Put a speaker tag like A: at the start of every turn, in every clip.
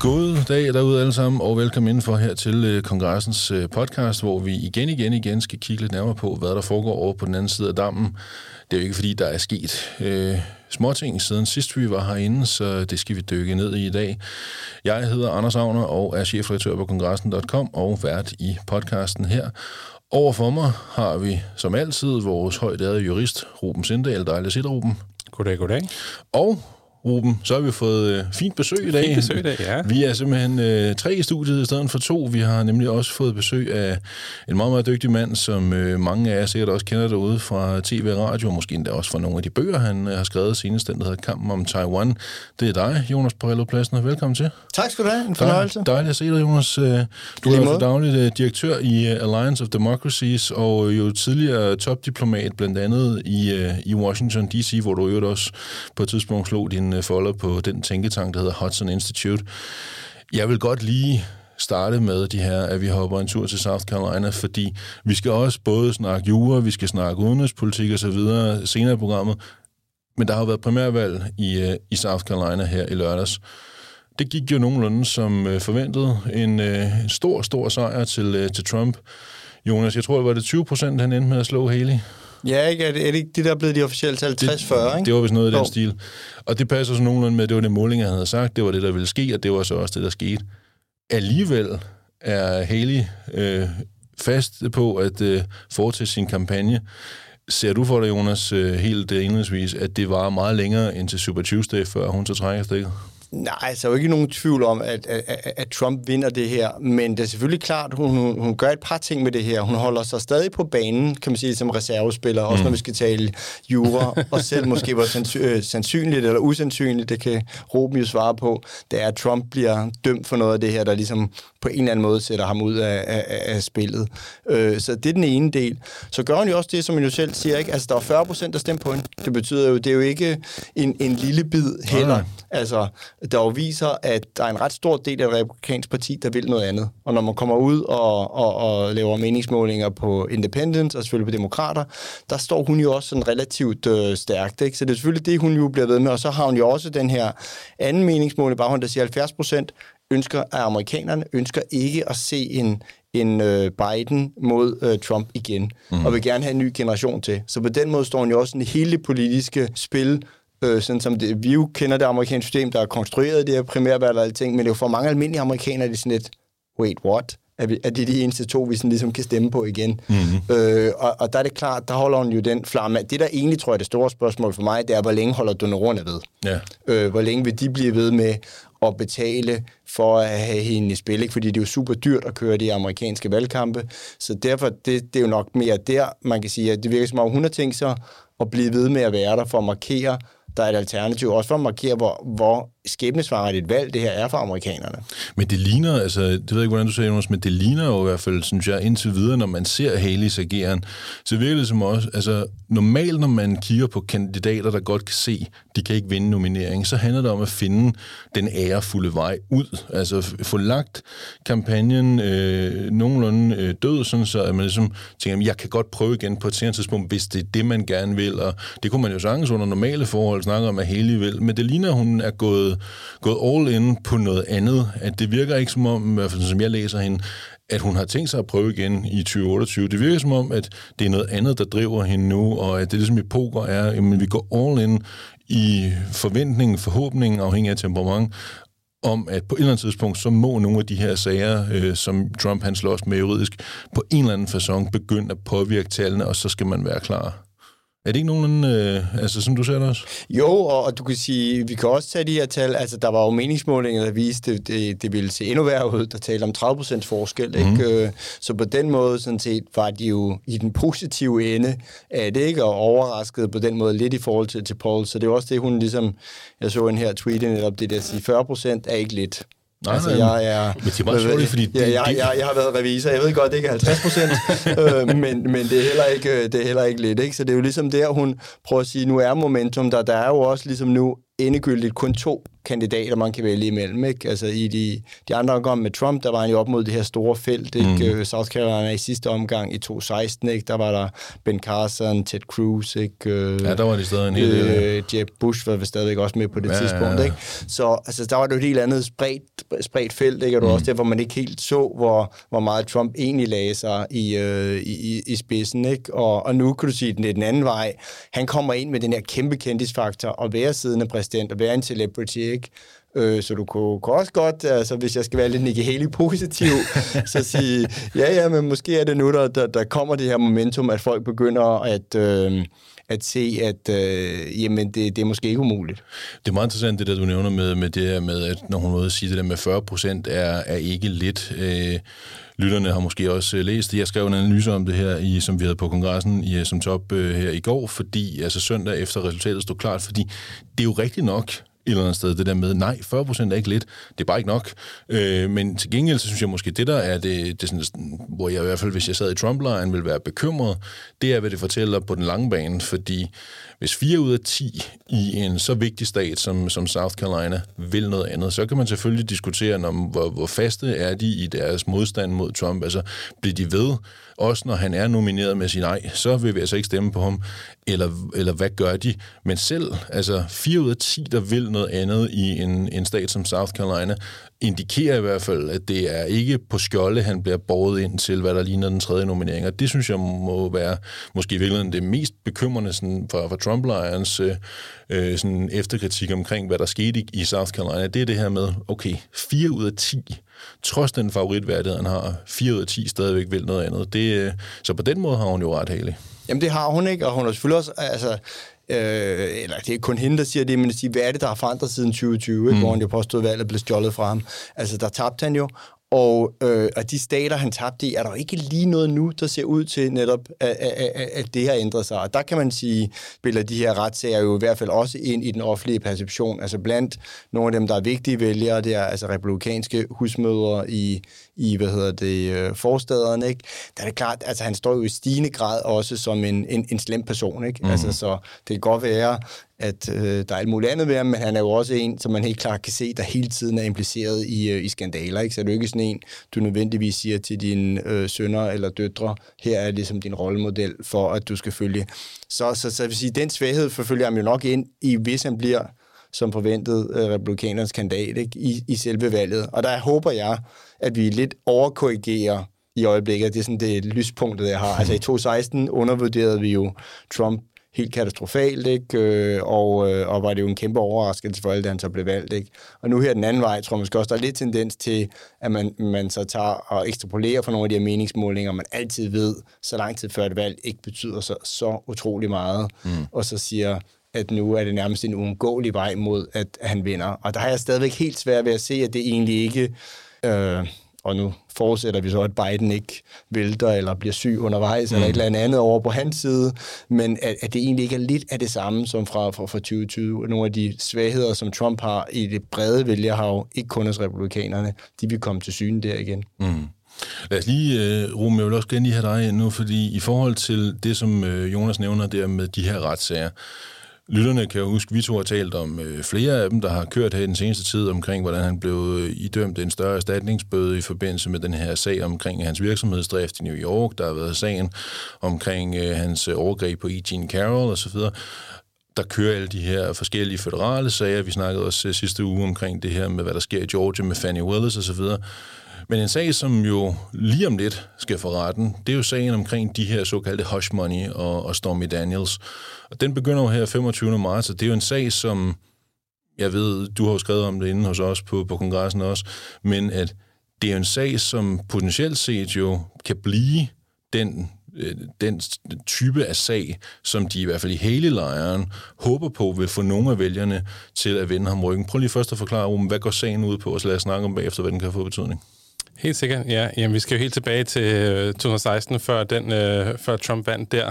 A: God dag derude alle sammen, og velkommen indenfor her til øh, kongressens øh, podcast, hvor vi igen, igen, igen skal kigge lidt nærmere på, hvad der foregår over på den anden side af dammen. Det er jo ikke, fordi der er sket øh, småting siden sidst vi var herinde, så det skal vi dykke ned i i dag. Jeg hedder Anders Agner og er chefredaktør på kongressen.com og vært i podcasten her. Overfor mig har vi som altid vores højdærede jurist, Ruben Sindal. Dejligt at se Ruben.
B: Goddag, goddag.
A: Og Ruben, så har vi fået øh, fint besøg i dag.
B: Fint besøg i dag, ja.
A: Vi er simpelthen øh, tre i studiet i stedet for to. Vi har nemlig også fået besøg af en meget, meget dygtig mand, som øh, mange af jer sikkert også kender derude fra tv og radio, og måske endda også fra nogle af de bøger, han øh, har skrevet senest, den der hedder Kampen om Taiwan. Det er dig, Jonas Porello Pladsen, velkommen til.
C: Tak skal du have, en fornøjelse.
A: Dej, dejligt at se dig, Jonas. Øh, Du er jo dagligt øh, direktør i øh, Alliance of Democracies, og jo tidligere topdiplomat blandt andet i, øh, i Washington D.C., hvor du jo også på et tidspunkt slog din øh, folder på den tænketank, der hedder Hudson Institute. Jeg vil godt lige starte med de her, at vi hopper en tur til South Carolina, fordi vi skal også både snakke jura, vi skal snakke udenrigspolitik og så videre senere i programmet, men der har jo været primærvalg i, øh, i South Carolina her i lørdags. Det gik jo nogenlunde som øh, forventet. En øh, stor, stor sejr til, øh, til Trump. Jonas, jeg tror, det var det 20 procent, han endte med at slå Haley.
C: Ja, ikke? Er, det, er det ikke det, der er blevet de officielle tal? 60-40, ikke?
A: Det var vist noget i den
C: Jo.
A: stil. Og det passer så nogenlunde med, at det var det måling, han havde sagt, det var det, der ville ske, og det var så også det, der skete. Alligevel er Haley øh, fast på at øh, foretage sin kampagne. Ser du for dig, Jonas, øh, helt øh, indledningsvis, at det var meget længere end til Super Tuesday, før hun så trækker stikket?
C: Nej, altså, er jo ikke nogen tvivl om, at, at, at- Trump vinder det her, men det er selvfølgelig klart, hun, hun, hun gør et par ting med det her. Hun holder sig stadig på banen, kan man sige, som reservespiller, også når vi skal tale jura, og selv måske hvor øh, sandsynligt eller usandsynligt, det kan Ruben jo svare på, det er, at Trump bliver dømt for noget af det her, der ligesom på en eller anden måde sætter ham ud af, af, af- af spillet. Øh, så det er den ene del. Så gør hun jo også det, som hun jo selv siger, ikke? Altså, der er 40 procent, der stemmer på hende. Det betyder jo, det er jo ikke en, en lille bid heller.
A: Nej.
C: Altså, der jo viser, at der er en ret stor del af det republikanske parti, der vil noget andet. Og når man kommer ud og, og, og laver meningsmålinger på independents og selvfølgelig på demokrater, der står hun jo også sådan relativt øh, stærkt. Ikke? Så det er selvfølgelig det, hun jo bliver ved med. Og så har hun jo også den her anden meningsmåling, bare hun der siger 70 procent ønsker, at amerikanerne ønsker ikke at se en, en øh, Biden mod øh, Trump igen, mm. og vil gerne have en ny generation til. Så på den måde står hun jo også i hele det politiske spil øh, sådan som det, vi jo kender det amerikanske system, der er konstrueret det her primærvalg og alting, men det er jo for mange almindelige amerikanere, det er sådan lidt, wait, what? Er, vi, er det de eneste to, vi sådan ligesom kan stemme på igen? Mm-hmm. Øh, og, og der er det klart, der holder hun jo den flamme. Det, der egentlig tror jeg er det store spørgsmål for mig, det er, hvor længe holder donorerne ved?
A: Ja.
C: Øh, hvor længe vil de blive ved med at betale for at have hende i spil, ikke? fordi det er jo super dyrt at køre de amerikanske valgkampe. Så derfor, det, det er jo nok mere der, man kan sige, at det virker som om, hun har tænkt sig at blive ved med at være der for at markere, der er et alternativ, også for at markere, hvor, hvor skæbnesvaret et valg det her er for amerikanerne.
A: Men det ligner, altså, det ved jeg ikke, hvordan du siger, Jonas, men det ligner jo i hvert fald, synes jeg, indtil videre, når man ser Haleys ageren, så virker det som også, altså, normalt, når man kigger på kandidater, der godt kan se, de kan ikke vinde nominering, så handler det om at finde den ærefulde vej ud. Altså, få lagt kampagnen øh, nogenlunde øh, død, sådan så at man ligesom tænker, "Jamen, jeg kan godt prøve igen på et senere tidspunkt, hvis det er det, man gerne vil, og det kunne man jo sagtens under normale forhold snakke om, at Haley vil, men det ligner, at hun er gået, gået all in på noget andet, at det virker ikke som om, i hvert fald som jeg læser hende, at hun har tænkt sig at prøve igen i 2028. Det virker som om, at det er noget andet, der driver hende nu, og at det ligesom i poker er, at vi går all in i forventningen, forhåbningen, afhængig af temperament, om, at på et eller andet tidspunkt, så må nogle af de her sager, øh, som Trump han slås med juridisk, på en eller anden façon begynde at påvirke tallene, og så skal man være klar. Er det ikke nogen, øh, altså som du ser det også?
C: Jo, og, og du kan sige, vi kan også tage de her tal, altså der var jo meningsmålinger, der viste, det, det, det ville se endnu værre ud, der talte om 30% forskel, mm. ikke? Øh, Så på den måde, sådan set, var de jo i den positive ende af det, ikke? Og overrasket på den måde lidt i forhold til, til Paul, så det er også det, hun ligesom, jeg så en her tweet netop, det der at sige, 40% er ikke lidt.
A: Nej,
C: altså, jeg er...
A: men det er meget sjovt, fordi
C: ja, jeg, jeg, jeg har været revisor. Jeg ved godt, det ikke er 50 procent, øh, men, men det, er heller ikke, øh, det er heller ikke lidt. Ikke? Så det er jo ligesom der, hun prøver at sige, nu er momentum der. Der er jo også ligesom nu endegyldigt kun to kandidater, man kan vælge imellem. Ikke? Altså i de, de andre omgang med Trump, der var han jo op mod det her store felt. Ikke? Mm. South Carolina i sidste omgang i 2016, ikke? der var der Ben Carson, Ted Cruz. Ikke?
A: Ja, der var de stadig en hel del.
C: Øh, Jeb Bush var stadigvæk også med på det ja, tidspunkt. Ja, ja. Ikke? Så altså, der var det jo et helt andet spredt, spredt felt, ikke? og det var mm. også derfor, man ikke helt så, hvor, hvor meget Trump egentlig lagde sig i, øh, i, i spidsen. Ikke? Og, og nu kan du sige, at er den anden vej. Han kommer ind med den her kæmpe kendisfaktor, og være siddende præsident, og være en celebrity, ikke? Øh, så du kunne, kunne også godt, altså hvis jeg skal være lidt Nikki Haley positiv, så sige, ja ja, men måske er det nu, der, der, der kommer det her momentum, at folk begynder at... Øh, at se, at øh, jamen, det, det er måske ikke umuligt.
A: Det er meget interessant, det der du nævner med, med det her med, at når hun måde siger det der med 40 procent er, er ikke lidt. Øh, lytterne har måske også øh, læst det. Jeg skrev en analyse om det her, i, som vi havde på kongressen i, som top øh, her i går, fordi altså søndag efter resultatet stod klart, fordi det er jo rigtigt nok, eller andet sted, det der med, nej, 40 procent er ikke lidt, det er bare ikke nok. Øh, men til gengæld, så synes jeg måske, det der er det, det sådan, hvor jeg i hvert fald, hvis jeg sad i Trump-lejren, ville være bekymret, det er, hvad det fortæller på den lange bane, fordi hvis 4 ud af 10 i en så vigtig stat som, som South Carolina vil noget andet, så kan man selvfølgelig diskutere, om, hvor, hvor faste er de i deres modstand mod Trump. Altså, bliver de ved, også når han er nomineret med sin nej, så vil vi altså ikke stemme på ham, eller, eller hvad gør de? Men selv, altså 4 ud af 10, der vil noget andet i en, en stat som South Carolina, indikerer i hvert fald, at det er ikke på skjolde, han bliver båret ind til, hvad der ligner den tredje nominering. Og det synes jeg må være måske i virkeligheden det mest bekymrende sådan, for, for Trump-lejrens øh, sådan efterkritik omkring, hvad der skete i, i South Carolina. Det er det her med, okay, 4 ud af 10 trods den favoritværdighed, han har, 4 ud af 10 stadigvæk vil noget andet. Det, øh, så på den måde har hun jo ret, Haley.
C: Jamen det har hun ikke, og hun har selvfølgelig også, altså, øh, eller det er kun hende, der siger det, men at sige, hvad er det, der har forandret siden 2020, mm. hvor han jo påstod, at valget blev stjålet fra ham. Altså, der tabte han jo, og, øh, og de stater, han tabte i, er der ikke lige noget nu, der ser ud til netop, at, at, at det har ændret sig. Og der kan man sige, spiller de her retssager jo i hvert fald også ind i den offentlige perception. Altså blandt nogle af dem, der er vigtige vælgere, det er altså republikanske husmødre i, i hvad hedder det, øh, forstederne, ikke? Der er det klart, altså han står jo i stigende grad også som en, en, en slem person, ikke? Mm. Altså så det kan godt være, at øh, der er alt muligt andet ved ham, men han er jo også en, som man helt klart kan se, der hele tiden er impliceret i, øh, i skandaler. Ikke? Så er det jo ikke sådan en, du nødvendigvis siger til dine øh, sønner eller døtre, her er ligesom din rollemodel for, at du skal følge. Så, så, så jeg vil sige, den svaghed forfølger ham jo nok ind i, hvis han bliver som forventet øh, republikanernes kandidat ikke? I, i selve valget. Og der håber jeg, at vi lidt overkorrigerer i øjeblikket. Det er sådan det lyspunktet, jeg har. Altså i 2016 undervurderede vi jo Trump helt katastrofalt, ikke? Øh, og, øh, og var det jo en kæmpe overraskelse for alle, da han så blev valgt. Ikke? Og nu her den anden vej, tror jeg måske også, der er lidt tendens til, at man, man så tager og ekstrapolerer for nogle af de her meningsmålinger, man altid ved, så lang tid før et valg ikke betyder så, så utrolig meget, mm. og så siger, at nu er det nærmest en uundgåelig vej mod, at han vinder. Og der har jeg stadigvæk helt svært ved at se, at det egentlig ikke... Øh, og nu forudsætter vi så, at Biden ikke vælter eller bliver syg undervejs, mm. eller et eller andet over på hans side, men at, at det egentlig ikke er lidt af det samme som fra, fra, fra 2020. Nogle af de svagheder, som Trump har i det brede vælgerhav, ikke kun hos republikanerne, de vil komme til syne der igen. Mm.
A: Lad os lige, uh, Ruben, jeg vil også gerne lige have dig nu, fordi i forhold til det, som uh, Jonas nævner der med de her retssager, Lytterne kan jo huske, at vi to har talt om øh, flere af dem, der har kørt her i den seneste tid omkring, hvordan han blev øh, idømt en større erstatningsbøde i forbindelse med den her sag omkring hans virksomhedsdrift i New York. Der har været sagen omkring øh, hans øh, overgreb på E. Jean Carroll osv. Der kører alle de her forskellige federale sager. Vi snakkede også øh, sidste uge omkring det her med, hvad der sker i Georgia med Fannie Willis osv. Men en sag, som jo lige om lidt skal for retten, det er jo sagen omkring de her såkaldte hush money og, og Stormy Daniels. Og den begynder jo her 25. marts, og det er jo en sag, som jeg ved, du har jo skrevet om det inde hos os på, på kongressen også, men at det er jo en sag, som potentielt set jo kan blive den øh, den type af sag, som de i hvert fald i hele lejren håber på vil få nogle af vælgerne til at vende ham ryggen. Prøv lige først at forklare, om hvad går sagen ud på, og så lad os snakke om bagefter, hvad den kan få betydning.
B: Helt sikkert, ja. Jamen, vi skal jo helt tilbage til 2016, øh, før, den, øh, før Trump vandt der.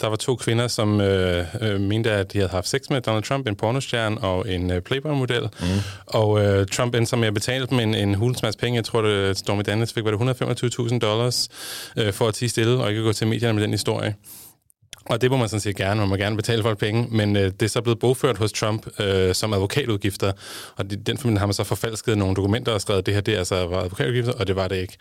B: Der var to kvinder, som øh, øh, mente, at de havde haft sex med Donald Trump, en pornostjerne og en øh, Playboy-model. Mm. Og øh, Trump endte så med at betale dem en, en hulens masse penge. Jeg tror, det Stormy Daniels fik var det 125.000 dollars øh, for at tige stille og ikke gå til medierne med den historie. Og det må man sådan set gerne. Man må gerne betale folk penge, men øh, det er så blevet bogført hos Trump øh, som advokatudgifter. Og de, den familie har man så forfalsket nogle dokumenter og skrevet, at det her det altså var advokatudgifter, og det var det ikke.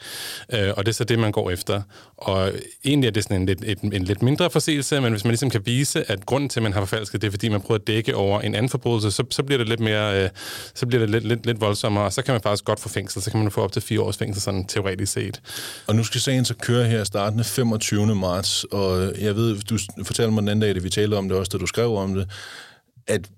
B: Øh, og det er så det, man går efter. Og egentlig er det sådan en lidt, et, en lidt mindre forseelse, men hvis man ligesom kan vise, at grunden til, at man har forfalsket, det er, fordi man prøver at dække over en anden forbrydelse, så, så bliver det lidt mere, øh, så bliver det lidt, lidt, lidt voldsommere, og så kan man faktisk godt få fængsel. Så kan man få op til fire års fængsel, sådan teoretisk set.
A: Og nu skal sagen så køre her startende 25. marts, og jeg ved, du fortalte mig den anden dag, det vi talte om det også, da du skrev om det, at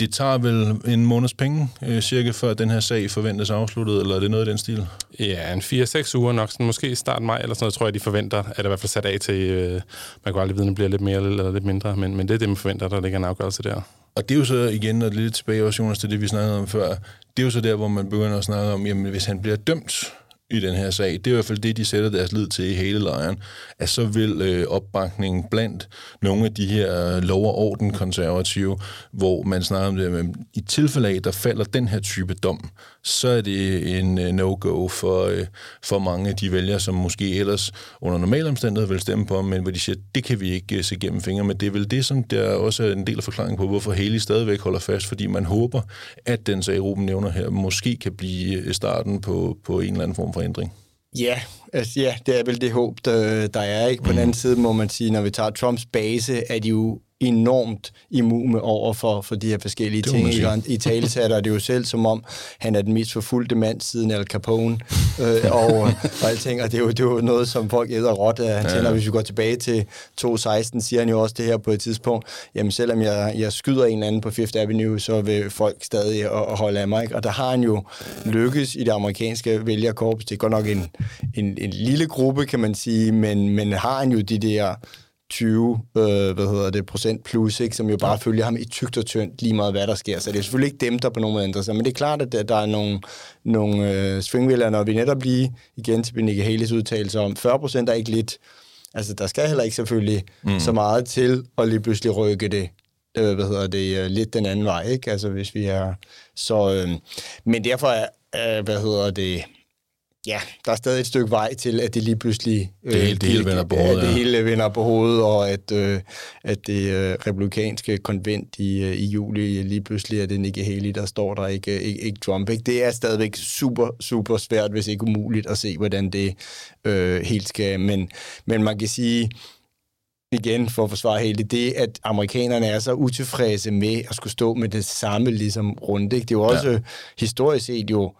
A: det tager vel en måneds penge, øh, cirka før den her sag forventes afsluttet, eller er det noget i den stil?
B: Ja, en 4-6 uger nok, sådan, måske start maj eller sådan noget, tror jeg, de forventer, at det i hvert fald sat af til, øh, man kan aldrig vide, om det bliver lidt mere eller lidt mindre, men, men det er det, man forventer, der ligger en afgørelse der.
A: Og det er jo så igen, og lidt tilbage også, Jonas, til det, vi snakkede om før, det er jo så der, hvor man begynder at snakke om, jamen hvis han bliver dømt i den her sag, det er i hvert fald det, de sætter deres lid til i hele lejren, at så vil øh, opbakningen blandt nogle af de her lov- og orden konservative, hvor man snakker om det, at øh, i tilfælde af, der falder den her type dom, så er det en øh, no-go for, øh, for mange af de vælgere, som måske ellers under normale omstændigheder vil stemme på, men hvor de siger, det kan vi ikke øh, se gennem fingre med. Det er vel det, som der også er en del af forklaringen på, hvorfor Haley stadigvæk holder fast, fordi man håber, at den sag, Ruben nævner her, måske kan blive øh, starten på, på en eller anden form for ændring.
C: Ja, altså, ja, det er vel det håb, der, der er. ikke. På mm. den anden side må man sige, når vi tager Trumps base, er de jo enormt immune over for, for de her forskellige ting. I, I tale er det jo selv, som om han er den mest forfulgte mand siden Al Capone øh, og, og alting. Og det er, jo, det er jo noget, som folk æder råt af. Han tænker, ja. hvis vi går tilbage til 2016, siger han jo også det her på et tidspunkt. Jamen, selvom jeg, jeg skyder en eller anden på Fifth Avenue, så vil folk stadig at, holde af mig. Ikke? Og der har han jo lykkes i det amerikanske vælgerkorps. Det er godt nok en, en, en lille gruppe, kan man sige, men, men har han jo de der 20 øh, hvad hedder det, procent plus, ikke, som jo bare ja. følger ham i tygt og tyndt lige meget, hvad der sker. Så det er selvfølgelig ikke dem, der på nogen måde ændrer sig, men det er klart, at der er nogle, nogle øh, svingvælger, når vi netop lige igen til Benike Hales udtalelse om, 40 procent er ikke lidt. Altså, der skal heller ikke selvfølgelig mm. så meget til at lige pludselig rykke det øh, hvad hedder det, øh, lidt den anden vej, ikke? Altså, hvis vi er... Så, øh, men derfor er, øh, hvad hedder det, ja, der er stadig et stykke vej til, at det lige pludselig...
A: Øh, det, hele, det hele vender på hovedet.
C: Ja, det hele vender på hovedet, og at, øh, at det øh, republikanske konvent i, øh, i juli lige pludselig er det Nikki Haley, der står der, ikke, ikke, ikke Trump. Ikke? Det er stadigvæk super, super svært, hvis ikke umuligt at se, hvordan det øh, helt skal... Men, men man kan sige igen for at forsvare hele det, at amerikanerne er så utilfredse med at skulle stå med det samme ligesom runde. Ikke? Det er jo også ja. historisk set jo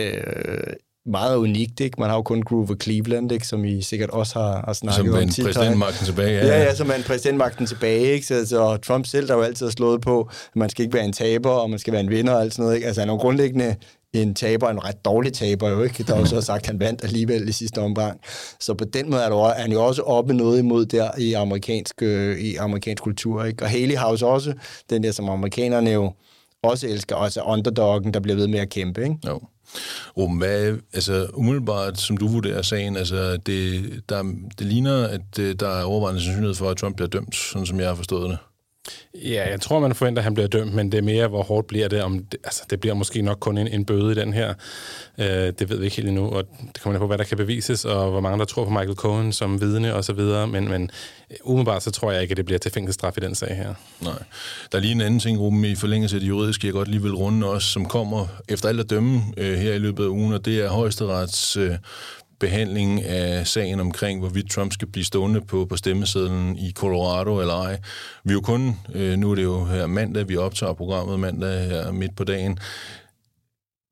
C: øh, meget unikt, ikke? Man har jo kun Grover Cleveland, ikke? som I sikkert også har, har snakket
A: som
C: om.
A: Som præsidentmagten tilbage, ja.
C: Ja, ja, som en præsidentmagten tilbage, ikke? Så, så Trump selv, der jo altid har slået på, at man skal ikke være en taber, og man skal være en vinder og alt sådan noget, ikke? Altså han er jo grundlæggende en taber, en ret dårlig taber jo ikke, der også har sagt, at han vandt alligevel i sidste omgang. Så på den måde er, der, er han jo også oppe noget imod der i amerikansk, øh, i amerikansk kultur. Ikke? Og Haley har jo også den der, som amerikanerne jo også elsker, altså underdoggen, der bliver ved med at kæmpe. Ikke?
A: Jo. Ruben, hvad, altså umiddelbart, som du vurderer sagen, altså det, der, det ligner, at øh, der er overvejende sandsynlighed for, at Trump bliver dømt, sådan som jeg har forstået det.
B: Ja, jeg tror, man forventer, at han bliver dømt, men det er mere, hvor hårdt bliver det. Om det, altså, det bliver måske nok kun en, en bøde i den her. Øh, det ved vi ikke helt endnu, og det kommer på, hvad der kan bevises, og hvor mange der tror på Michael Cohen som vidne osv., så. Men, men øh, umiddelbart så tror jeg ikke, at det bliver til fængselsstraf i den sag her.
A: Nej. Der er lige en anden ting, Ruben, i forlængelse af det juridiske, jeg godt lige vil runde også, som kommer efter alt at dømme øh, her i løbet af ugen, og det er højesterets øh, behandling af sagen omkring, hvorvidt Trump skal blive stående på, på stemmesedlen i Colorado eller ej. Vi er jo kun, øh, nu er det jo her mandag, vi optager programmet mandag her midt på dagen,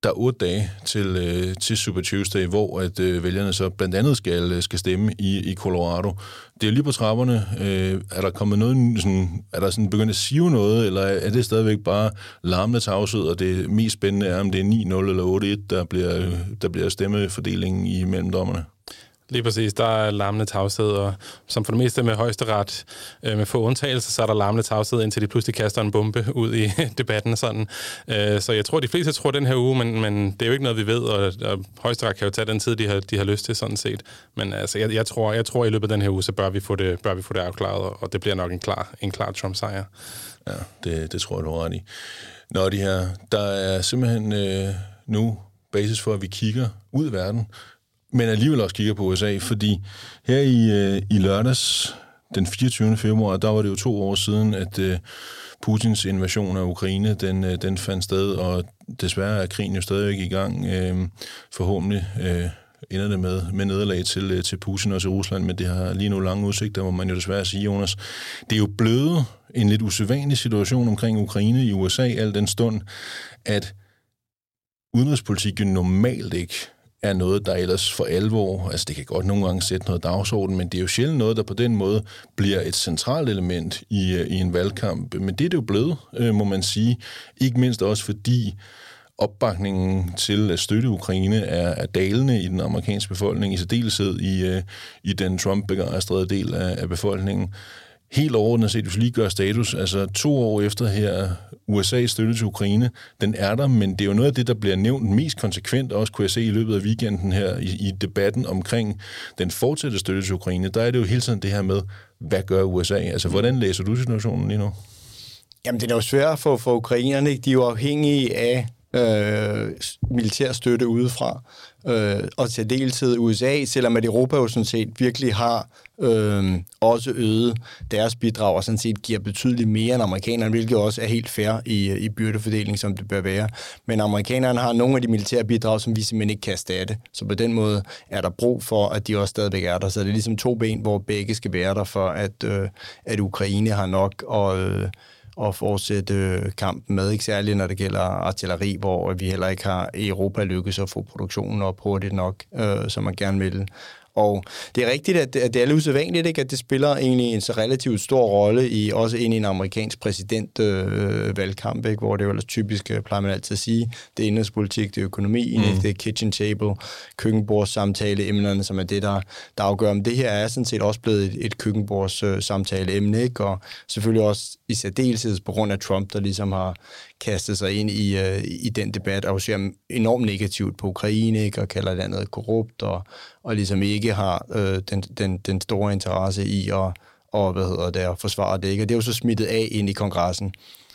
A: der er otte dage til, øh, til Super Tuesday, hvor at øh, vælgerne så blandt andet skal, øh, skal stemme i, i Colorado. Det er lige på trapperne. Øh, er der kommet noget, sådan, er der sådan begyndt at sive noget, eller er det stadigvæk bare larmende tavshed, og det mest spændende er, om det er 9-0 eller 8-1, der bliver, der bliver stemmefordelingen i mellemdommerne?
B: Lige præcis. Der er larmende tavshed, og som for det meste med højesteret, øh, med få undtagelser, så er der larmende tavshed, indtil de pludselig kaster en bombe ud i debatten. Sådan. Øh, så jeg tror, de fleste tror den her uge, men, men det er jo ikke noget, vi ved, og, og højesteret kan jo tage den tid, de har, de har lyst til, sådan set. Men altså, jeg, jeg, tror, jeg tror, i løbet af den her uge, så bør vi få det, bør vi få det afklaret, og det bliver nok en klar, en klar Trump-sejr.
A: Ja, det, det tror jeg, du har ret i. Nå, de her, der er simpelthen øh, nu basis for, at vi kigger ud i verden, men alligevel også kigger på USA, fordi her i, øh, i lørdags, den 24. februar, der var det jo to år siden, at øh, Putins invasion af Ukraine, den, øh, den fandt sted, og desværre er krigen jo stadigvæk i gang. Øh, forhåbentlig øh, ender det med, med nederlag til, øh, til Putin og til Rusland, men det har lige nu lange udsigter, hvor man jo desværre sige, Jonas. Det er jo blevet en lidt usædvanlig situation omkring Ukraine i USA, al den stund, at udenrigspolitik jo normalt ikke er noget, der ellers for alvor, altså det kan godt nogle gange sætte noget dagsorden, men det er jo sjældent noget, der på den måde bliver et centralt element i, øh, i en valgkamp. Men det er det jo blevet, øh, må man sige. Ikke mindst også fordi opbakningen til at støtte Ukraine er, er dalende i den amerikanske befolkning, i særdeleshed i, øh, i den Trump-begejstrede del af, af befolkningen. Helt overordnet set, hvis vi lige gør status, altså to år efter her, USA's støtte til Ukraine, den er der, men det er jo noget af det, der bliver nævnt mest konsekvent, også kunne jeg se i løbet af weekenden her i, i debatten omkring den fortsatte støtte til Ukraine. Der er det jo hele tiden det her med, hvad gør USA? Altså, hvordan læser du situationen lige nu?
C: Jamen, det er jo svært for, for ukrainerne. De er jo afhængige af øh, militær støtte udefra, øh, og til deltid USA, selvom at Europa jo sådan set virkelig har øh, også øget deres bidrag, og sådan set giver betydeligt mere end amerikanerne, hvilket også er helt fair i, i byrdefordeling, som det bør være. Men amerikanerne har nogle af de militære bidrag, som vi simpelthen ikke kan erstatte. Så på den måde er der brug for, at de også stadigvæk er der. Så det er ligesom to ben, hvor begge skal være der, for at, øh, at Ukraine har nok og øh, at fortsætte øh, kampen med, ikke særligt når det gælder artilleri, hvor vi heller ikke har i Europa lykkes at få produktionen op hurtigt nok, øh, som man gerne vil. Og det er rigtigt, at det, er lidt usædvanligt, ikke? at det spiller egentlig en så relativt stor rolle i også ind i en amerikansk præsidentvalgkamp, øh, ikke? hvor det jo ellers typisk, øh, plejer man altid at sige, det er indrigspolitik, det er økonomi, mm. det er kitchen table, køkkenbordssamtale, emnerne, som er det, der, der afgør. Men det her er sådan set også blevet et, et køkkenbordssamtale emne, ikke? og selvfølgelig også i særdeleshed på grund af Trump, der ligesom har kastet sig ind i, uh, i den debat, og ser enormt negativt på Ukraine, ikke? og kalder landet korrupt, og, og ligesom ikke har uh, den, den, den store interesse i at og, hvad hedder det, at forsvare det. Ikke? Og det er jo så smittet af ind i kongressen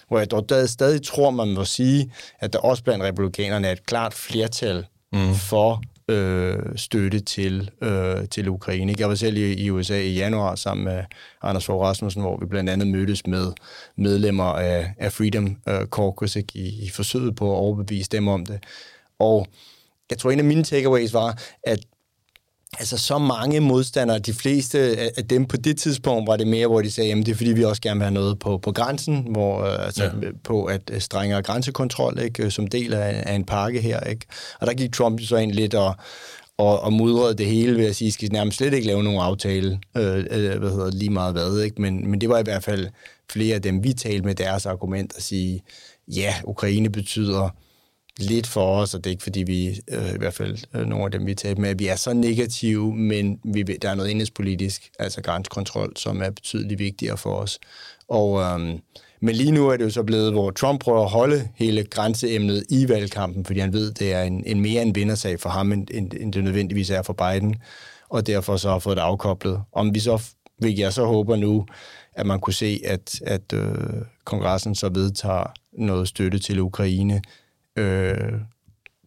C: hvor jeg dog stadig tror, man må sige, at der også blandt republikanerne er et klart flertal mm. for øh, støtte til, øh, til Ukraine. Jeg var selv i, i USA i januar sammen med Anders Fogh Rasmussen, hvor vi blandt andet mødtes med medlemmer af, af Freedom øh, Caucus ikke, i, i forsøget på at overbevise dem om det. Og jeg tror, en af mine takeaways var, at altså så mange modstandere, de fleste af dem på det tidspunkt var det mere, hvor de sagde, at det er fordi, vi også gerne vil have noget på, på grænsen, hvor, øh, altså, ja. på at øh, strengere grænsekontrol, ikke, som del af, af en pakke her. Ikke? Og der gik Trump så ind lidt og, og, og mudrede det hele ved at sige, at skal nærmest slet ikke lave nogen aftale, øh, øh, hvad hedder lige meget hvad, ikke? Men, men det var i hvert fald flere af dem, vi talte med deres argument at sige, ja, Ukraine betyder lidt for os, og det er ikke fordi vi, øh, i hvert fald øh, nogle af dem, vi talte med, at vi er så negative, men vi, der er noget indrigspolitisk, altså grænsekontrol, som er betydeligt vigtigere for os. Og, øh, men lige nu er det jo så blevet, hvor Trump prøver at holde hele grænseemnet i valgkampen, fordi han ved, det er en, en mere en vindersag for ham, end, end, end det nødvendigvis er for Biden, og derfor så har fået det afkoblet. Om vi så, hvilket jeg så håber nu, at man kunne se, at, at øh, kongressen så vedtager noget støtte til Ukraine, øh,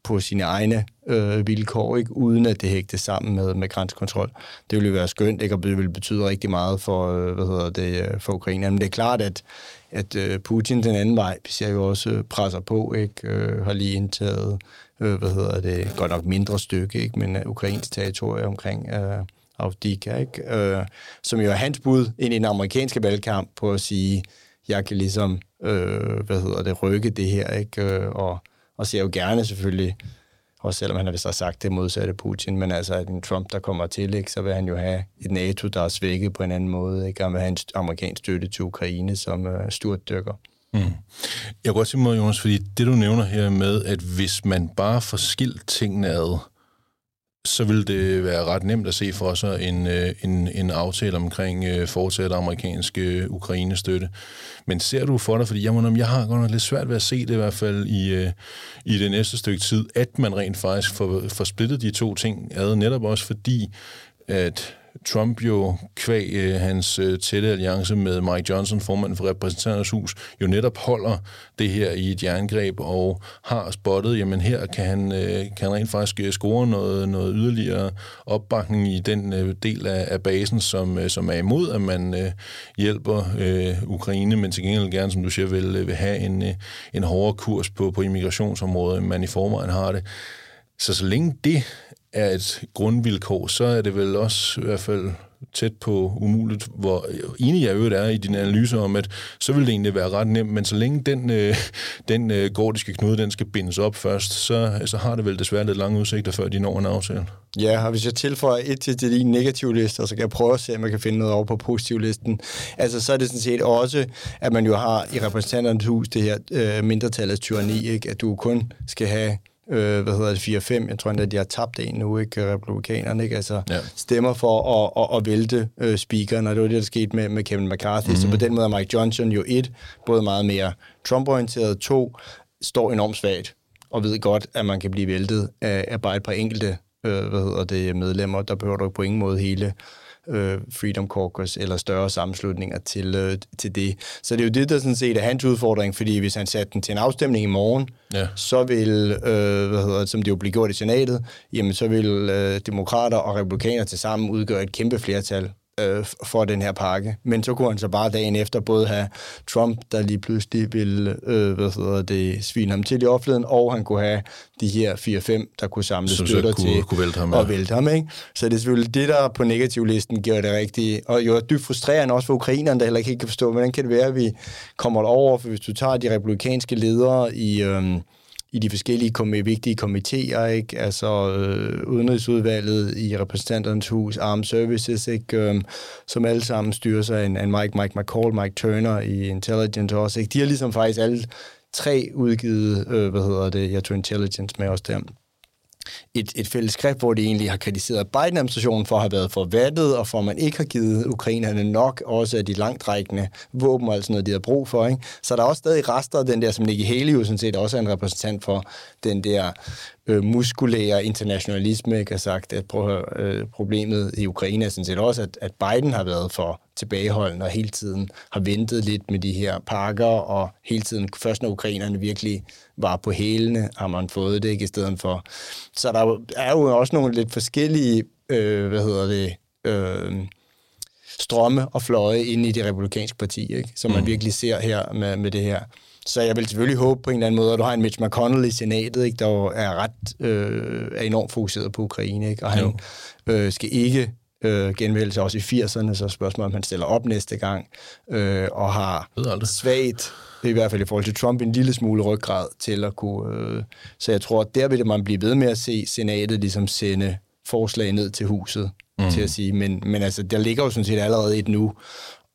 C: på sine egne øh, vilkår, ikke? uden at det hægte sammen med, med grænsekontrol. Det ville jo være skønt, ikke? og det ville betyde rigtig meget for, øh, hvad hedder det, øh, for Ukraine. Men det er klart, at, at øh, Putin den anden vej, vi ser jo også øh, presser på, ikke? Øh, har lige indtaget, øh, hvad hedder det, godt nok mindre stykke, ikke? men øh, ukrainsk territorie omkring øh, Avdika, ikke? Øh, som jo er hans bud ind i den amerikanske valgkamp på at sige, jeg kan ligesom, øh, hvad hedder det, rykke det her, ikke? Øh, og og ser jo gerne selvfølgelig, også selvom han har vist sagt det modsatte Putin, men altså at en Trump, der kommer til, ikke, så vil han jo have et NATO, der er svækket på en anden måde, ikke? Han vil have en amerikansk støtte til Ukraine, som øh, stort dykker. Mm. Jeg
A: kunne godt sige mig, Jonas, fordi det du nævner her med, at hvis man bare får skilt tingene ad, så vil det være ret nemt at se for sig en, øh, en, en aftale omkring øh, fortsat amerikansk uh, Ukraine-støtte. Men ser du for dig, fordi jeg, jeg har godt nok lidt svært ved at se det i hvert fald i, i det næste stykke tid, at man rent faktisk får, får splittet de to ting ad, netop også fordi, at Trump jo kvæg øh, hans øh, tætte alliance med Mike Johnson, formanden for repræsentanternes hus, jo netop holder det her i et jerngreb og har spottet, jamen her kan han, øh, kan han rent faktisk øh, score noget, noget yderligere opbakning i den øh, del af, af basen, som, øh, som er imod, at man øh, hjælper øh, Ukraine, men til gengæld gerne, som du siger, vil, øh, vil have en, øh, en hårdere kurs på, på immigrationsområdet, end man i forvejen har det. Så så længe det er et grundvilkår, så er det vel også i hvert fald tæt på umuligt, hvor enig jeg øvrigt er i din analyse om, at så vil det egentlig være ret nemt, men så længe den, øh, den øh, gordiske knude, den skal bindes op først, så, så har det vel desværre lidt lange udsigter, før de når en aftale.
C: Ja, og hvis jeg tilføjer et til din negative liste, så kan jeg prøve at se, om jeg kan finde noget over på positiv listen. Altså, så er det sådan set også, at man jo har i repræsentanternes hus det her øh, mindretallets tyranni, ikke? at du kun skal have øh, hvad hedder det, 4-5, jeg tror endda, de har tabt en nu, ikke, republikanerne, ikke, altså ja. stemmer for at, at, at vælte øh, speakeren, og det var det, der skete med, med Kevin McCarthy, mm-hmm. så på den måde er Mike Johnson jo et, både meget mere Trump-orienteret, to, står enormt svagt, og ved godt, at man kan blive væltet af, af bare et par enkelte øh, hvad hedder det, medlemmer, der behøver du på ingen måde hele øh, Freedom Caucus eller større sammenslutninger til, øh, til det. Så det er jo det, der sådan set er hans udfordring, fordi hvis han satte den til en afstemning i morgen, ja. så vil, øh, hvad hedder som det jo bliver gjort i senatet, jamen så vil øh, demokrater og republikanere til sammen udgøre et kæmpe flertal øh, for den her pakke. Men så kunne han så bare dagen efter både have Trump, der lige pludselig ville øh, hvad hedder det, svine ham til i offentligheden, og han kunne have de her 4-5, der kunne samle Som støtter kunne, til
A: kunne vælte ham,
C: ja. og vælte ham. Ikke? Så det er selvfølgelig det, der på negativlisten gør det rigtige. Og jo er dybt frustrerende også for ukrainerne, der heller ikke kan forstå, hvordan kan det være, at vi kommer over, for hvis du tager de republikanske ledere i... Øh, i de forskellige kom- vigtige komitéer, ikke? Altså øh, udenrigsudvalget i repræsentanternes hus, Armed Services, ikke? Øhm, som alle sammen styrer sig en, en Mike, Mike McCall, Mike Turner i Intelligence også. Ikke? De har ligesom faktisk alle tre udgivet, øh, hvad hedder det, jeg tog Intelligence med også der, et, et fælles skrift, hvor de egentlig har kritiseret Biden-administrationen for at have været for vattet, og for at man ikke har givet ukrainerne nok, også af de langtrækkende våben og alt sådan noget, de har brug for. Ikke? Så der er også stadig rester af den der, som Nikki Haley jo sådan set også er en repræsentant for, den der øh, muskulære internationalisme, ikke har sagt, at prøv at høre, øh, problemet i Ukraine er sådan set også, at, at Biden har været for tilbageholdende og hele tiden har ventet lidt med de her pakker, og hele tiden, først når ukrainerne virkelig var på hælene, har man fået det, ikke i stedet for. Så der er jo også nogle lidt forskellige, øh, hvad hedder det, øh, strømme og fløje ind i det republikanske parti, ikke? som man mm. virkelig ser her med, med det her. Så jeg vil selvfølgelig håbe på en eller anden måde, at du har en Mitch McConnell i senatet, ikke, der er ret øh, er enormt fokuseret på Ukraine, ikke? og han øh, skal ikke øh, genvælge sig også i 80'erne, så spørgsmålet om han stiller op næste gang, øh, og har svagt, i hvert fald i forhold til Trump, en lille smule ryggrad til at kunne... Øh, så jeg tror, at der vil man blive ved med at se senatet ligesom sende forslag ned til huset, mm. til at sige, men, men altså, der ligger jo sådan set allerede et nu,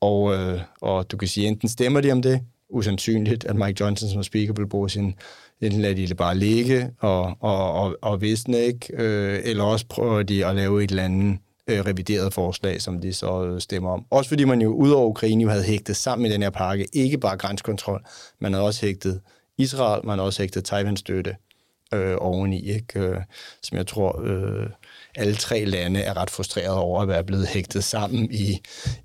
C: og, øh, og du kan sige, enten stemmer de om det, usandsynligt, at Mike Johnson som speaker vil bruge sin enten lader de det bare ligge og, og, og, og visne ikke, øh, eller også prøver de at lave et eller andet øh, revideret forslag, som de så øh, stemmer om. Også fordi man jo ud over Ukraine jo havde hægtet sammen med den her pakke, ikke bare grænsekontrol, man havde også hægtet Israel, man havde også hægtet Taiwan-støtte øh, oveni, ikke? Øh, som jeg tror... Øh, alle tre lande er ret frustrerede over at være blevet hægtet sammen i,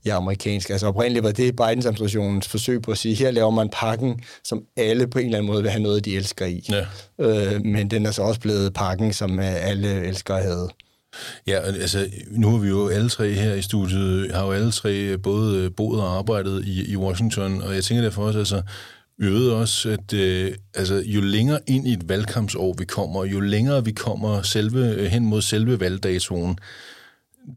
C: i amerikansk. Altså oprindeligt var det Bidens administrationens forsøg på at sige, her laver man pakken, som alle på en eller anden måde vil have noget, de elsker i. Ja. Øh, men den er så også blevet pakken, som alle elsker at have.
A: Ja, altså nu har vi jo alle tre her i studiet, har jo alle tre både boet og arbejdet i, i Washington, og jeg tænker derfor også, altså vi ved også, at øh, altså, jo længere ind i et valgkampsår vi kommer, jo længere vi kommer selve, øh, hen mod selve valgdatoen,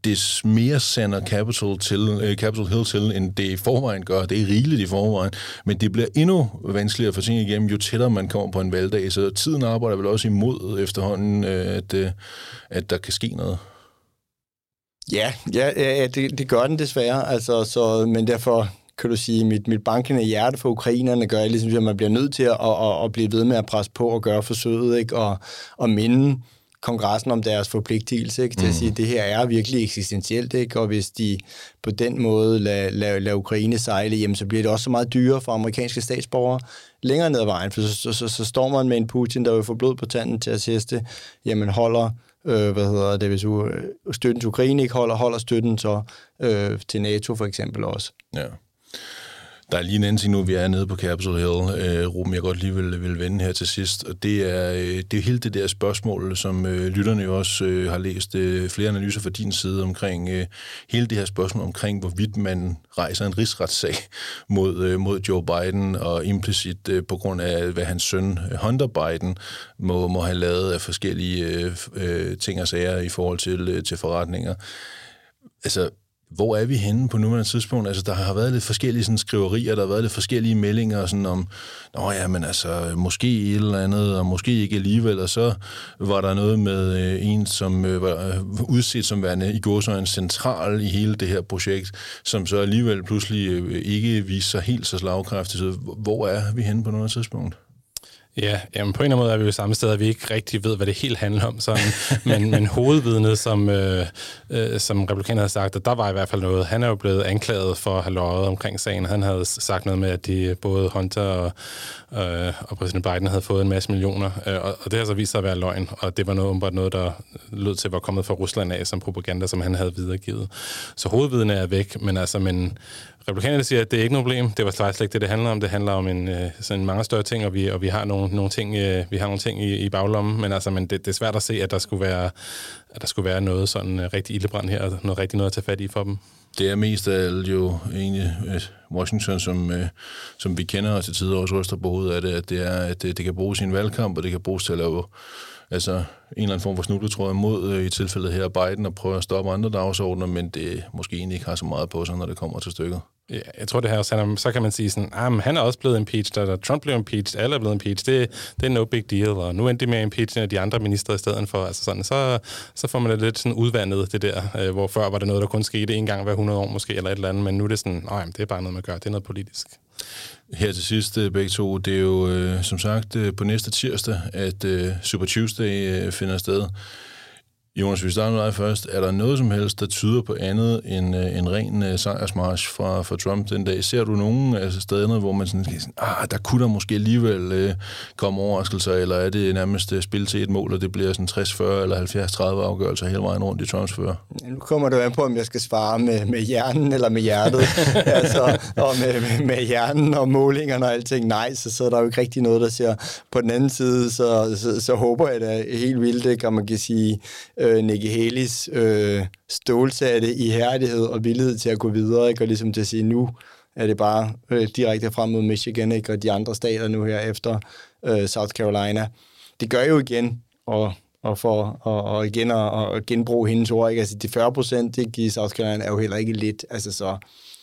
A: des mere sander Capital, til, øh, Capital Hill til, end det i forvejen gør. Det er rigeligt i forvejen, men det bliver endnu vanskeligere for ting igennem, jo tættere man kommer på en valgdag. Så tiden arbejder vel også imod efterhånden, øh, at, øh, at der kan ske noget.
C: Ja, ja, ja det, det gør den desværre, altså, så, men derfor kan du sige, mit, mit bankende hjerte for ukrainerne gør, ligesom, at man bliver nødt til at, at, at blive ved med at presse på og gøre forsøget, ikke? Og, og minde kongressen om deres forpligtelse ikke? til mm. at sige, at det her er virkelig eksistentielt, ikke? og hvis de på den måde lader, lader, lader Ukraine sejle, jamen, så bliver det også så meget dyrere for amerikanske statsborgere længere ned ad vejen, for så, så, så, så står man med en Putin, der vil få blod på tanden til at sidste, jamen holder øh, hvad hedder det, hvis uh, støtten til Ukraine ikke holder, holder støtten så øh, til NATO for eksempel også.
A: Ja. Der er lige en anden ting nu, vi er nede på Capitol Hill, øh, Ruben, jeg godt lige vil, vil vende her til sidst, og det er, øh, det er hele det der spørgsmål, som øh, lytterne jo også øh, har læst øh, flere analyser fra din side omkring øh, hele det her spørgsmål omkring, hvorvidt man rejser en rigsretssag mod, øh, mod Joe Biden, og implicit øh, på grund af, hvad hans søn Hunter Biden må, må have lavet af forskellige øh, øh, ting og sager i forhold til, øh, til forretninger. Altså, hvor er vi henne på nuværende tidspunkt? Altså, der har været lidt forskellige sådan, skriverier, der har været lidt forskellige meldinger sådan om, nå ja, men altså, måske et eller andet, og måske ikke alligevel, og så var der noget med øh, en, som øh, var øh, udset som værende i går så en central i hele det her projekt, som så alligevel pludselig øh, ikke viser sig helt så slagkræftigt. Så hvor er vi henne på nuværende tidspunkt?
B: Ja, jamen på en eller anden måde er vi jo samme sted, at vi ikke rigtig ved, hvad det helt handler om. Sådan. men, men hovedvidnet, som, øh, øh, som republikanerne har sagt, at der var i hvert fald noget. Han er jo blevet anklaget for at have løjet omkring sagen. Han havde sagt noget med, at de, både Hunter og, øh, og præsident Biden havde fået en masse millioner. Øh, og, og det har så vist sig at være løgn. Og det var noget, noget, der lød til at være kommet fra Rusland af som propaganda, som han havde videregivet. Så hovedvidnet er væk, men altså, men Republikanerne siger, at det er ikke noget problem. Det var slet ikke det, det handler om. Det handler om en, øh, sådan mange større ting, og vi, og vi har nogle, nogle ting, øh, vi har nogle ting i, i baglommen, men, altså, men det, det, er svært at se, at der skulle være, at der skulle være noget sådan øh, rigtig ildebrand her, og noget rigtig noget at tage fat i for dem.
A: Det er mest af alt jo egentlig øh, Washington, som, som vi kender, og til tider også ryster på hovedet af det, at det er, at det, det kan bruges i en valgkamp, og det kan bruges til at lave altså en eller anden form for snubletråd mod øh, i tilfældet her Biden og prøve at stoppe andre dagsordner, men det måske egentlig ikke har så meget på sig, når det kommer til stykket.
B: Ja, jeg tror det her, så, så kan man sige sådan, ah, men han er også blevet impeached, eller Trump blev impeached, alle er blevet impeached, det, det er no big deal, og nu endte det med at impeach de andre ministre i stedet for, altså sådan, så, så får man det lidt sådan udvandet, det der, øh, hvor før var det noget, der kun skete en gang hver 100 år måske, eller et eller andet, men nu er det sådan, nej, det er bare noget, man gør, det er noget politisk.
A: Her til sidst, øh, begge to, det er jo øh, som sagt øh, på næste tirsdag, at øh, Super Tuesday øh, finder sted. Jonas, vi starter med dig først. Er der noget som helst, der tyder på andet end øh, en ren øh, sejrsmarsch fra, fra Trump den dag? Ser du nogen altså, steder, hvor man sådan, sådan ah, der kunne der måske alligevel øh, komme overraskelser, eller er det nærmest øh, spil til et mål, og det bliver sådan 60-40 eller 70-30 afgørelser hele vejen rundt i Trumps fører?
C: Nu kommer det an på, om jeg skal svare med, med hjernen eller med hjertet. altså, og med, med, med hjernen og målingerne og alting. Nej, så, så er der jo ikke rigtig noget, der siger. På den anden side, så, så, så håber jeg da helt vildt, ikke, og man kan sige, øh, Øh, Nikki Haley's øh, stålsatte ihærdighed og villighed til at gå videre, ikke? og ligesom til at sige, nu er det bare øh, direkte frem mod Michigan, ikke? og de andre stater nu her efter øh, South Carolina. Det gør jo igen, og, og for og, og igen at, at genbruge hendes ord, ikke? Altså, de 40 procent i South Carolina er jo heller ikke lidt, altså så,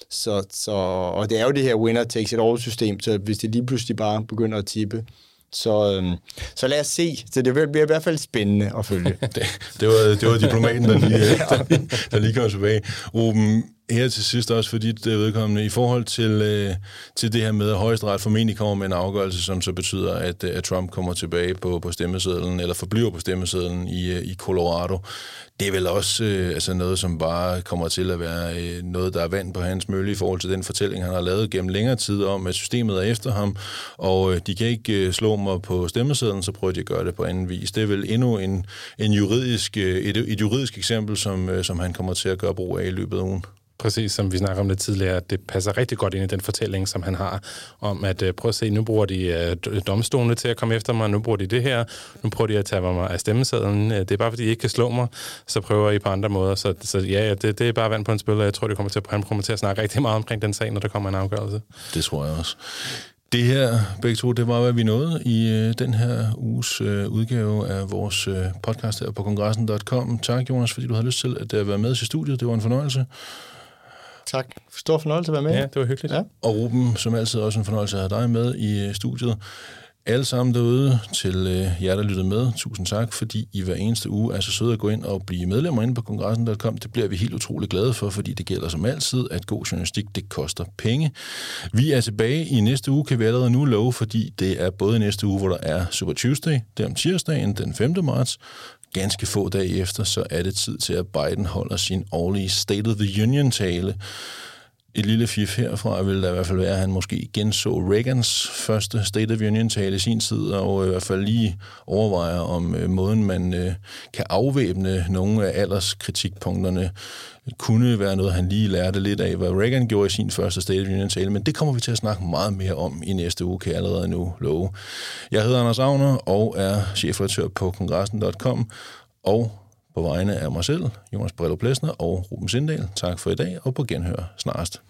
C: så, så, og det er jo det her winner takes it all system, så hvis det lige pludselig bare begynder at tippe, så, øhm, så lad os se. Så det bliver i hvert fald spændende at følge.
A: det, det, var, det var diplomaten, der lige, der, der lige kom tilbage. Ruben, her til sidst også, fordi det er øh, vedkommende, i forhold til, øh, til det her med, at højesteret formentlig kommer med en afgørelse, som så betyder, at, øh, at Trump kommer tilbage på, på stemmesedlen, eller forbliver på stemmesedlen i, øh, i Colorado. Det er vel også øh, altså noget, som bare kommer til at være øh, noget, der er vand på hans mølle i forhold til den fortælling, han har lavet gennem længere tid om, at systemet er efter ham, og øh, de kan ikke øh, slå mig på stemmesedlen, så prøver de at gøre det på anden vis. Det er vel endnu en, en juridisk, øh, et, et juridisk eksempel, som, øh, som han kommer til at gøre brug af i løbet af ugen
B: præcis som vi snakker om lidt tidligere, at det passer rigtig godt ind i den fortælling, som han har, om at øh, prøv at se, nu bruger de uh, domstolene til at komme efter mig, nu bruger de det her, nu prøver de at tage mig af stemmesedlen, øh, det er bare fordi, I ikke kan slå mig, så prøver I på andre måder. Så, så ja, det, det er bare vand på en spil, og jeg tror, det kommer til at, han kommer til at snakke rigtig meget omkring den sag, når der kommer en afgørelse.
A: Det tror jeg også. Det her, begge to, det var, hvad vi nåede i øh, den her uges øh, udgave af vores øh, podcast her på kongressen.com. Tak, Jonas, fordi du havde lyst til at være med i studiet. Det var en fornøjelse.
C: Tak. Stor fornøjelse at være med.
B: Ja, det var hyggeligt. Ja.
A: Og Ruben, som altid også en fornøjelse at have dig med i øh, studiet. Alle sammen derude til øh, jer, der lyttede med. Tusind tak, fordi I hver eneste uge er så søde at gå ind og blive medlemmer inde på kongressen.com. Det bliver vi helt utrolig glade for, fordi det gælder som altid, at god journalistik, det koster penge. Vi er tilbage i næste uge, kan vi allerede nu love, fordi det er både næste uge, hvor der er Super Tuesday, det er om tirsdagen den 5. marts, ganske få dage efter, så er det tid til, at Biden holder sin årlige State of the Union-tale et lille fif herfra ville der i hvert fald være, at han måske genså Reagans første State of Union-tale i sin tid, og øh, i hvert fald lige overvejer om øh, måden, man øh, kan afvæbne nogle af alderskritikpunkterne, kunne være noget, han lige lærte lidt af, hvad Reagan gjorde i sin første State of Union-tale, men det kommer vi til at snakke meget mere om i næste uge, kan jeg allerede nu love. Jeg hedder Anders Agner og er chefredaktør på kongressen.com, og på vegne af mig selv, Jonas Brillo Plesner og Ruben Sindal, tak for i dag, og på genhør snarest.